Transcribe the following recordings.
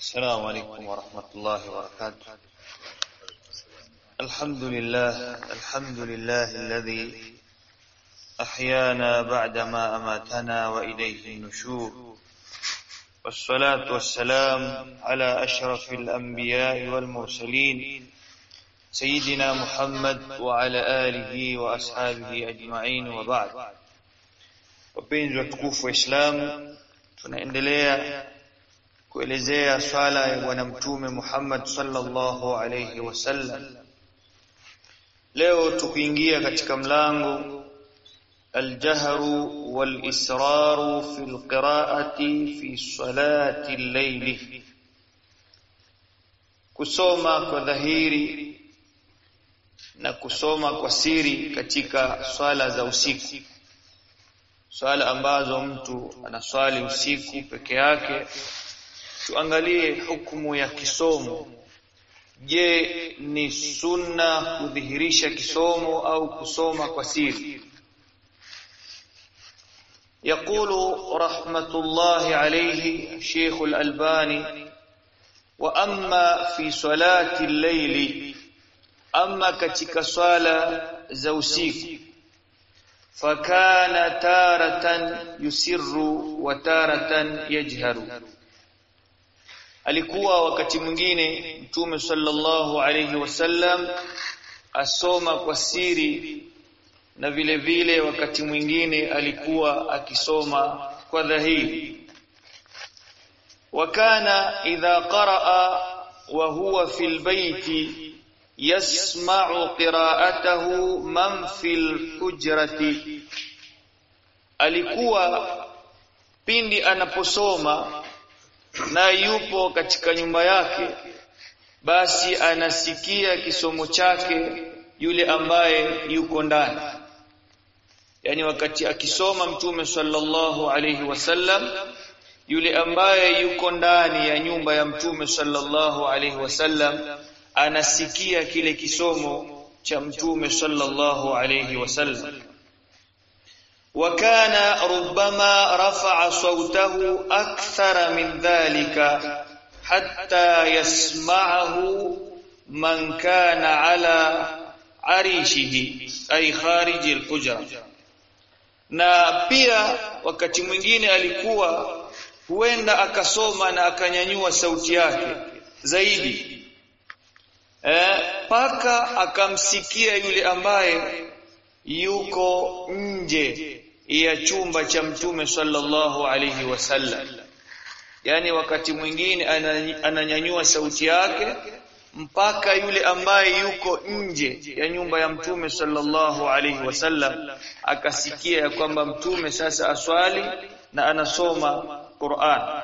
السلام عليكم ورحمة الله وبركاته. الحمد لله الحمد لله الذي أحيانا بعدما أماتنا وإليه النشور. والصلاة والسلام على أشرف الأنبياء والمرسلين سيدنا محمد وعلى آله وأصحابه أجمعين وبعد. Watukufu wa Islam tunaendelea kuelezea swala ya bwana mtume Muhammad sallallahu alayhi wasallam leo tukiingia katika mlango aljahru walisraru fi alqira'ati fi salati al-layl kusoma kwa dhahiri na kusoma kwa siri katika swala za usiku. Swala ambazo mtu anaswali usiku peke yake tuangalie hukumu ya kisomo. Je, ni sunna kudhihirisha kisomo au kusoma kwa siri? Yaqulu rahmatullahi alayhi Sheikh al-Albani, wa amma fi salati al-layli, katika swala za usiku fakana taratan yusirru wa taratan yajharu alikuwa wakati mwingine mtume sallallahu alayhi wasallam asoma kwa siri na vile vile wakati mwingine alikuwa akisoma kwa dhahiri. Wakana idha qaraa wa huwa fil baiti yasma'u qira'atahu man fil hujrati. Alikuwa pindi anaposoma na yupo katika nyumba yake. Basi anasikia kisomo chake yule ambaye yuko ndani. Yani wakati akisoma mtume sallallahu alayhi wasallam yule ambaye yuko ndani ya nyumba ya mtume sallallahu alayhi wasallam anasikia kile kisomo cha mtume sallallahu alayhi wasallam وكان ربما رفع صوته أكثر من ذلك حتى يسمعه من كان على عريشه أي خارج الحجرة na pia wakati mwingine alikuwa huenda akasoma na akanyanyua sauti yake zaidi eh paka akamsikia yule ambaye yuko nje ya chumba cha mtume sallallahu alayhi wasallam. Yani wakati mwingine ananyanyua sauti yake mpaka yule ambaye yuko nje ya nyumba ya mtume sallallahu alayhi wasallam akasikia ya kwamba mtume sasa aswali na anasoma Qur'an.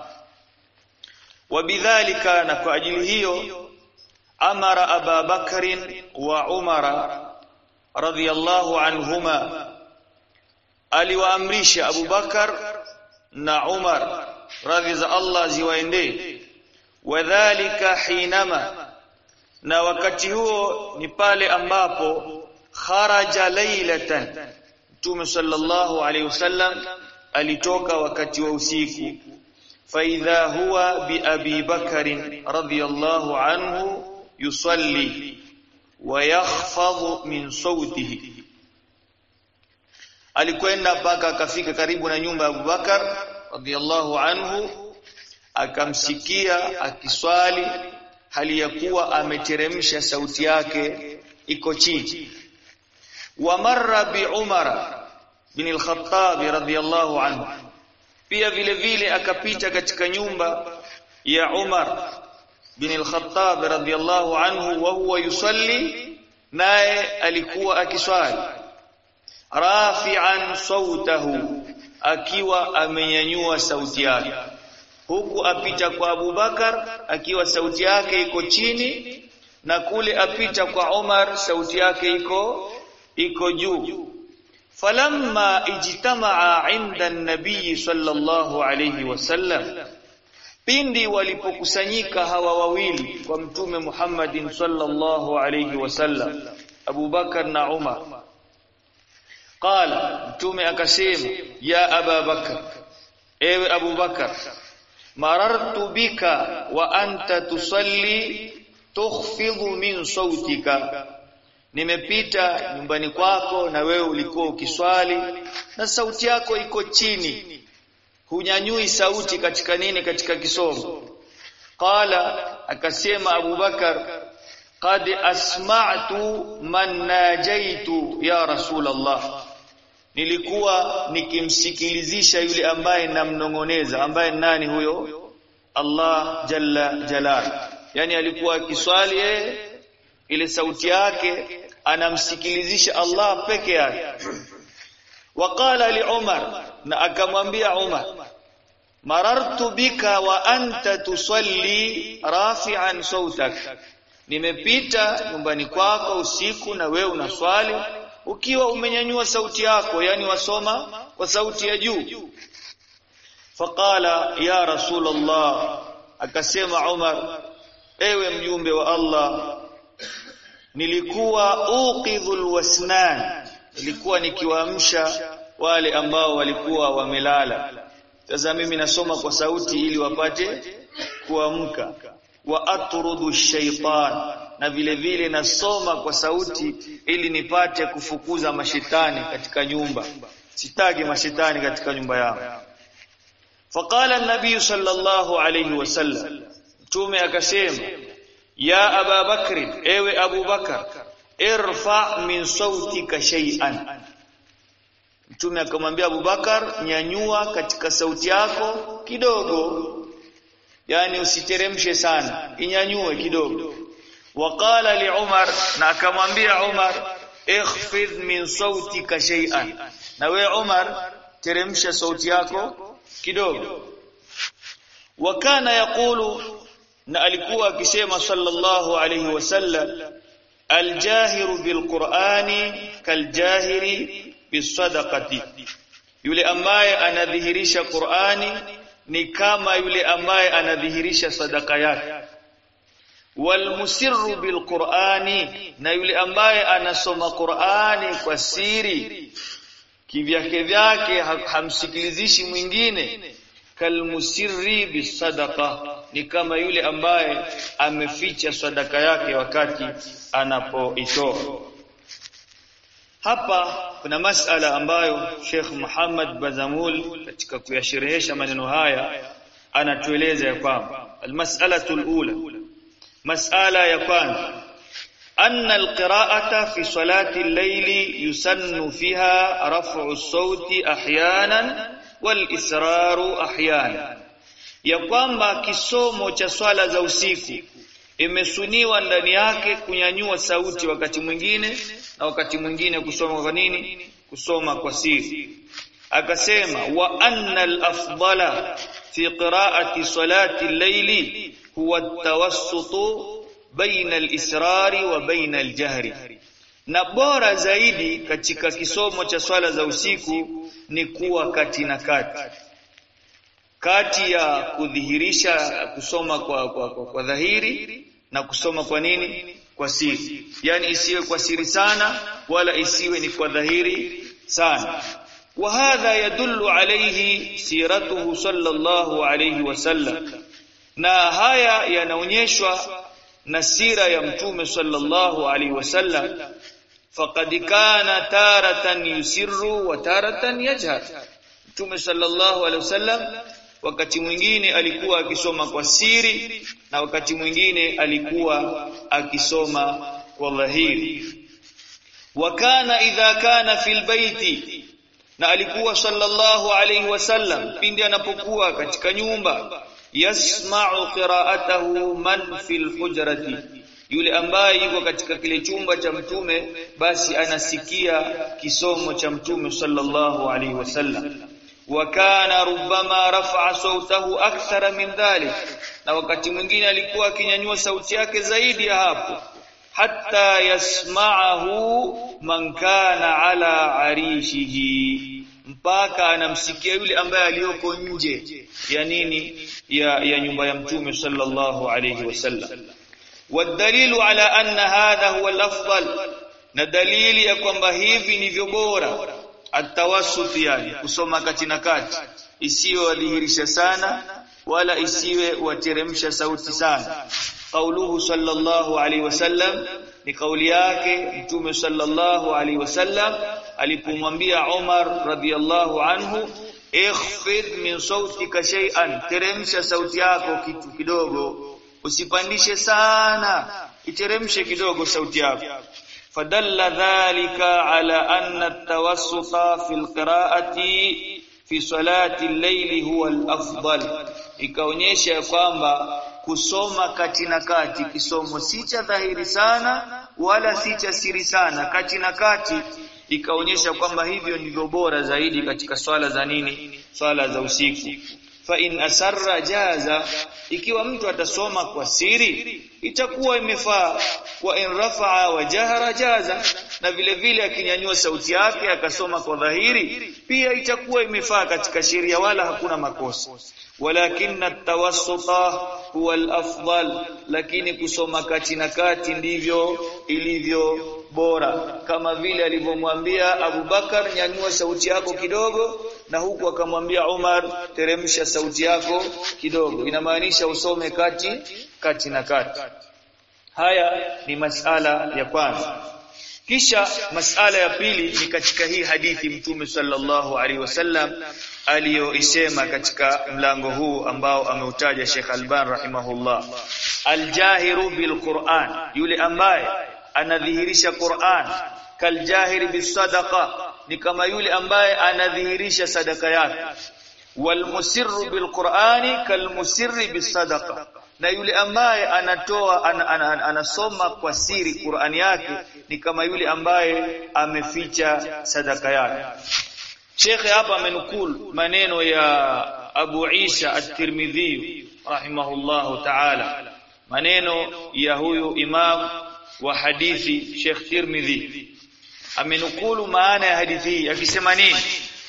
Wabidhalika na kwa ajili hiyo amara Aba Bakrin wa Umara radhiyallahu anhuma aliwaamrisha Abu Bakar na Umar radhi za Allah ziwaendee wadhālika hinama na wakati huo ni pale ambapo kharaja laylatan Mtume sallallahu alayhi wasallam alitoka wakati wa usiku faidha huwa bi Abi Bakr radhiyallahu anhu yusalli wayakhfadhu min sautihi alikwenda mpaka akafika karibu na nyumba ya Abubakar radhiallahu anhu akamsikia akiswali hali ya kuwa ameteremsha sauti yake iko chini. Wa marra bi Umar bin al-Khattab radhiallahu anhu pia vile vile akapita katika nyumba ya Umar bin al-Khattab radhiallahu anhu wa huwa yusalli naye alikuwa akiswali rafi'an sautahu akiwa amenyanyua sauti yake. Huku apita kwa Abubakar akiwa sauti yake iko chini na kule apita kwa Omar sauti yake iko iko juu. Falamma ijtamaa inda an-nabiy sallallahu alayhi wasallam pindi walipokusanyika hawa wawili kwa mtume Muhammadin sallallahu alayhi wasallam Abu Bakar na Umar qala mtume akasema ya Aba bakr ewe Abu Bakar marartu bika wa anta tusalli tukhfidhu min sautika. Nimepita nyumbani kwako na wewe ulikuwa ukiswali na sauti yako iko chini. Hunyanyui sauti katika nini? Katika kisomo qala akasema Abu Bakar qad asma'tu man najaitu ya rasulullah nilikuwa nikimsikilizisha yule ambaye namnongoneza ambaye nani huyo? Allah jalla jalal. Yani alikuwa akiswali yeye ile sauti yake anamsikilizisha Allah peke yake. Waqala li Umar na akamwambia Umar marartu bika wa anta tusalli rafi'an sautak. Nimepita nyumbani kwako usiku na wewe unaswali ukiwa umenyanyua sauti yako yani wasoma kwa sauti ya juu. Faqala ya rasulullah akasema Umar ewe mjumbe wa Allah nilikuwa uqidhul wasnan nilikuwa nikiwaamsha wale ambao walikuwa wamelala. Sasa mimi nasoma kwa sauti ili wapate kuamka. Wa atrudu shaytan na vile vile nasoma kwa sauti ili nipate kufukuza mashetani katika nyumba. Sitaki mashetani katika nyumba yangu. Faqala an-nabiy sallallahu alayhi wasallam mtume akasema ya aba bakri ewe abu bakar irfa min sautika shay'an. Mtume akamwambia abubakar nyanyua katika sauti yako kidogo. Yani usiteremshe sana inyanyue kidogo waqala li umar na akamwambia umar ikhfid min sautika shay'an. Na we umar teremsha sauti yako kidogo. Wakana yakulu na alikuwa akisema sallallahu alayhi wasallam aljahiru bilqur'ani kaljahiri bisadaqati yule ambaye anadhihirisha Qur'ani ni kama yule ambaye anadhihirisha sadaka yake walmusirru bilqur'ani na yule ambaye anasoma Qur'ani kwa siri. Kivyake vyake hamsikilizishi mwingine. Kalmusirri bisadaqa ni kama yule ambaye ameficha sadaka yake wakati anapoitoa. Hapa kuna masala ambayo Sheikh Muhammad Bazamul katika kuyasherehesha maneno haya anatueleza kwamba almas'alatu alula mas'ala ya kwanza. Anna alqira'ata fi salati al-layli yusannu fiha raf'u as-sauti ahyanan wal israru ahyanan. Ya kwamba kisomo cha swala za usiku imesuniwa ndani yake kunyanyua sauti wakati mwingine na wakati mwingine kusoma kwa nini? Kusoma kwa siri akasema wa anna al-afdala fi qira'ati salati al-layli huwa at-tawassutu baina al-israri wa baina al-jahri. Na bora zaidi katika kisomo cha swala za usiku ni kuwa kati na kati. Kati ya kudhihirisha kusoma kwa, kwa, kwa, kwa dhahiri na kusoma kwa nini? Kwa siri. Yani isiwe kwa siri sana wala isiwe ni kwa dhahiri sana wa hadha عليه سيرته صلى الله عليه wasallam na haya yanaonyeshwa na sira ya mtume sallallahu alaihi wasallam faqad kana taratan yusirru wa taratan yajhar. Mtume sallallahu alaihi wasallam wakati mwingine alikuwa akisoma kwa siri na wakati mwingine alikuwa akisoma kwa dhahiri. Wa kana idha kana fil baiti na alikuwa sallallahu alayhi wasallam pindi anapokuwa katika nyumba. Yasma'u qira'atahu man fil hujrati. Yule ambaye yuko katika kile chumba cha mtume basi anasikia kisomo cha mtume sallallahu alayhi wasallam wakana rubbama rafa'a sautahu akthara min dhalik. Na wakati mwingine alikuwa akinyanyua sauti yake zaidi ya hapo hatta yasma'ahu man kana ala arishihi. Mpaka anamsikia yule ambaye aliyoko nje ya nini? Ya, ya nyumba ya mtume sallallahu alayhi wasallam wadalilu ala anna hadha huwa al na dalili ya kwamba hivi ndivyo bora atawasut yani kusoma kati na kati. Isiwe wadhihirisha sana wala isiwe wateremsha sauti sana. Qauluhu sallallahu alaihi wasallam ni kauli yake mtume sallallahu alaihi wasallam alipomwambia Umar radhiyallahu anhu ikhfid min sautika shay'an teremsha sauti yako kitu kidogo usipandishe sana iteremshe kidogo sauti yako fadalla dhalika ala anna at-tawassuta fi al-qira'ati fi salati al-layli huwa al-afdal ikaonyesha kwamba kusoma kati na kati kisomo. Si cha dhahiri sana wala si cha siri sana. Kati na kati ikaonyesha kwamba hivyo ndivyo bora zaidi katika swala za nini? Swala za usiku. Fa in asarra jaza ikiwa mtu atasoma kwa siri itakuwa imefaa. Wa in rafa'a wa jahara jaza na vile vile akinyanyua sauti yake akasoma kwa dhahiri pia itakuwa imefaa katika sheria wala hakuna makosa. Walakin at-tawassuta huwa al-afdal lakini kusoma kati na kati ndivyo ilivyo bora. Kama vile alivyomwambia Abu Bakar nyanyua sauti yako kidogo na huku akamwambia Umar teremsha sauti yako kidogo. Inamaanisha usome kati kati na kati. Haya ni masala ya kwanza kisha masala ya pili ni katika hii hadithi mtume sallallahu alaihi wasallam aliyoisema katika mlango huu ambao ameutaja Sheikh Alban rahimahullah. Aljahiru bilquran yule ambaye anadhihirisha Qur'an. Kaljahiri bisadaqa ni kama yule ambaye anadhihirisha sadaka yake. Walmusirru bilqur'ani kalmusirri bisadaqa na yule ambaye anatoa an, an, an, anasoma kwa siri Qur'ani yake ni kama yule ambaye ameficha sadaka yake. Sheikh hapa amenukul maneno ya Abu Isa at-Tirmidhi rahimahullahu ta'ala. Maneno ya huyu imam wa hadithi Sheikh Tirmidhi. Amenukulu maana ya hadithi hii akisema nini?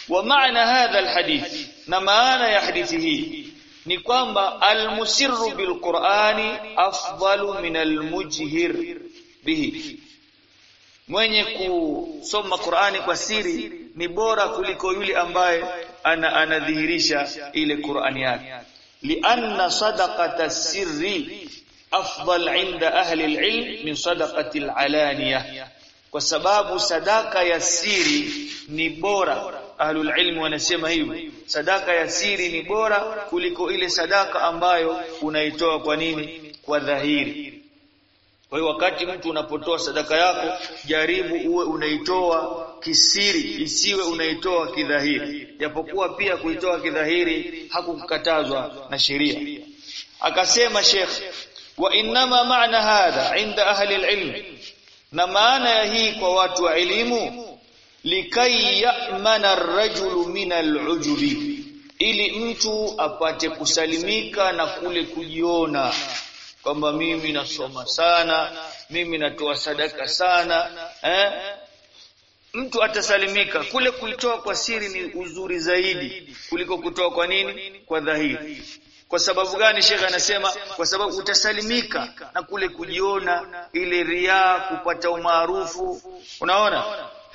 Wa maana hadha alhadith na maana ya hadithi hii ni kwamba almusirru bilqur'ani afdalu min almujhir bihi. Mwenye kusoma Qur'ani kwa siri ni bora kuliko yule ambaye ana anadhihirisha ile Qur'ani yake. Lianna sadaqata sirri afdal inda ahli alilm min sadaqati alalaniya kwa sababu sadaka ya siri ni bora ahlul ilm wanasema hivi sadaka ya siri ni bora kuliko ile sadaka ambayo unaitoa kwa nini? Kwa dhahiri. Kwa hiyo wakati mtu unapotoa sadaka yako jaribu uwe unaitoa kisiri isiwe unaitoa kidhahiri. Japokuwa pia kuitoa kidhahiri hakukatazwa na sheria. Akasema Sheikh wa inma maana hadha inda ahli alilm na maana ya hii kwa watu wa elimu likai ya'mana ar-rajulu min al-ujubi. Ili mtu apate kusalimika na kule kujiona kwamba mimi nasoma sana mimi natoa sadaka sana eh? mtu atasalimika. Kule kuitoa kwa siri ni uzuri zaidi kuliko kutoa kwa nini? Kwa dhahiri. Kwa sababu gani shekhe anasema? Kwa sababu utasalimika na kule kujiona ile riaa kupata umaarufu. Unaona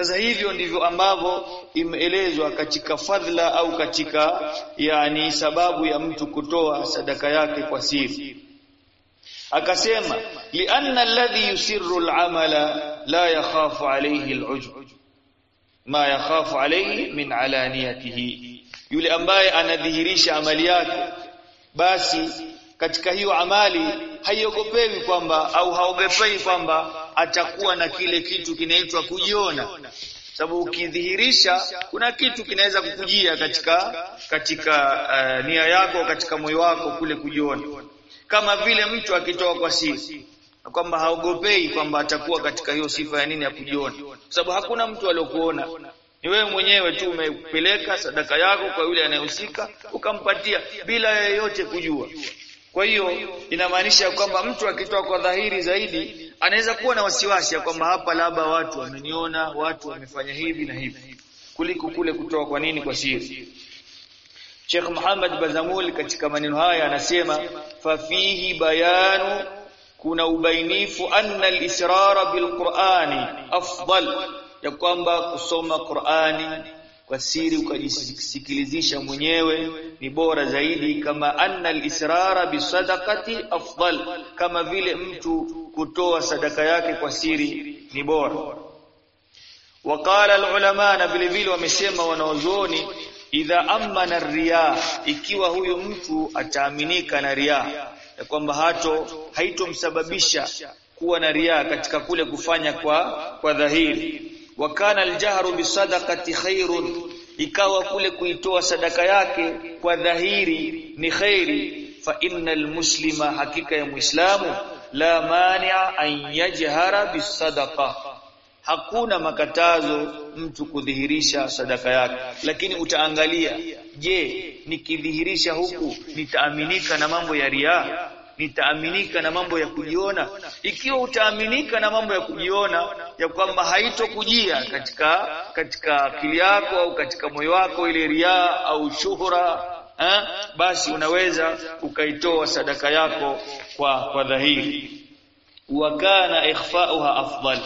sasa hivyo ndivyo ambavyo imeelezwa katika fadhila au katika yani sababu ya mtu kutoa sadaka yake kwa siri. Akasema lianna alladhi yusirru al'amala la yakhafu alayhi al'ujub ma yakhafu alayhi min alaniyatihi. Yule ambaye anadhihirisha amali yake basi katika hiyo amali haiogopewi kwamba au haogopewi kwamba atakuwa na kile kitu kinaitwa kujiona. Sababu ukidhihirisha kuna kitu kinaweza kukujia katika katika uh, nia yako katika moyo wako kule kujiona. Kama vile mtu akitoa kwa siri na kwamba haogopei kwamba atakuwa katika hiyo sifa ya nini ya kujiona. Sababu hakuna mtu aliyokuona ni wewe mwenyewe tu umepeleka sadaka yako kwa yule anayehusika ukampatia bila yeyote kujua. Kwa hiyo inamaanisha kwamba mtu akitoa kwa dhahiri zaidi anaweza kuwa na wasiwasi ya kwamba hapa labda watu wameniona watu wamefanya hivi na hivi. Kuliko kule kutoa kwa nini kwa siri. Sheikh Muhammad Bazamul katika maneno haya anasema fafihi bayanu kuna ubainifu anna al-israra bil-Qur'ani afdal. Ya kwamba kusoma Qur'ani kwa siri ukajisikilizisha mwenyewe ni bora zaidi kama anna al-israra bisadaqati afdal. Kama vile mtu kutoa sadaka yake kwa siri ni bora. Waqala al-ulama na vile vile wamesema wanaozuoni idha amana riya ikiwa huyo mtu ataaminika na riya ya kwamba hato haitomsababisha kuwa na riya katika kule kufanya kwa kwa dhahiri. Wa kana aljahru bisadaqati khairun ikawa kule kuitoa sadaka yake kwa dhahiri ni khairi fa innal muslima hakika ya muislamu la mani'a an yajhara bisadaqa hakuna makatazo mtu kudhihirisha sadaka yake. Lakini utaangalia je nikidhihirisha huku nitaaminika na mambo ya riaa nitaaminika na mambo ya kujiona? Ikiwa utaaminika na mambo ya kujiona ya kwamba haitokujia katika katika akili yako au katika moyo wako ile ria au shuhura eh, basi unaweza ukaitoa sadaka yako kwa kwa dhahiri. Wa kana ikhfa'uha afdal.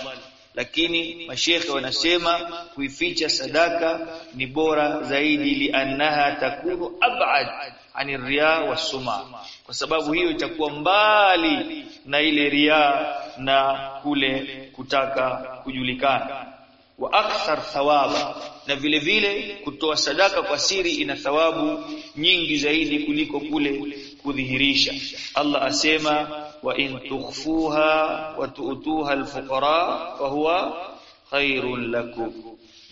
Lakini mashekhe wanasema kuificha sadaka ni bora zaidi liannaha takunu ab'ad ani riya wasuma kwa sababu hiyo itakuwa mbali na ile riya na kule kutaka kujulikana wa akthar thawaba. Na vile vile kutoa sadaka kwa siri ina thawabu nyingi zaidi kuliko kule kudhihirisha. Allah asema wa in tukhfuha wa tu'tuha alfuqara fa huwa khairul lakum.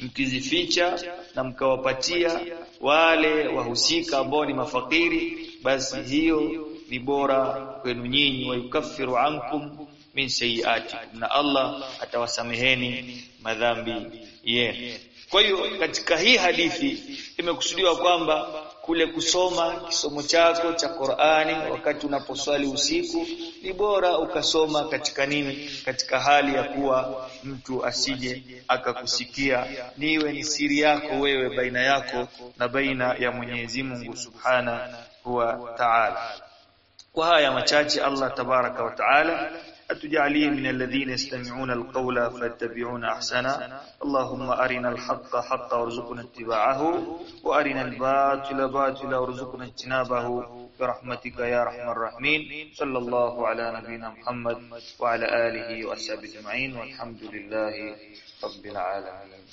Mkizificha na mkawapatia wale wahusika ambao ni mafakiri basi hiyo ni bora kwenu nyinyi. Wa yukaffiru ankum min sayiatikum na Allah atawasameheni madhambi yenu. Kwa hiyo katika hii hadithi imekusudiwa kwamba kule kusoma kisomo chako cha Qur'ani wakati unaposwali usiku ni bora ukasoma katika nini? Katika hali ya kuwa mtu asije akakusikia. Niwe ni siri yako wewe baina yako na baina ya Mwenyezi Mungu Subhana wa Ta'ala. Kwa haya machache Allah tabaraka wa Ta'ala أتجعليه من الذين يستمعون القول فاتبعون أحسنا اللهم أرنا الحق حقا وارزقنا اتباعه وأرنا الباطل باطلا وارزقنا اجتنابه. برحمتك يا أرحم الراحمين. صلى الله على نبينا محمد وعلى آله وصحبه أجمعين والحمد لله رب العالمين.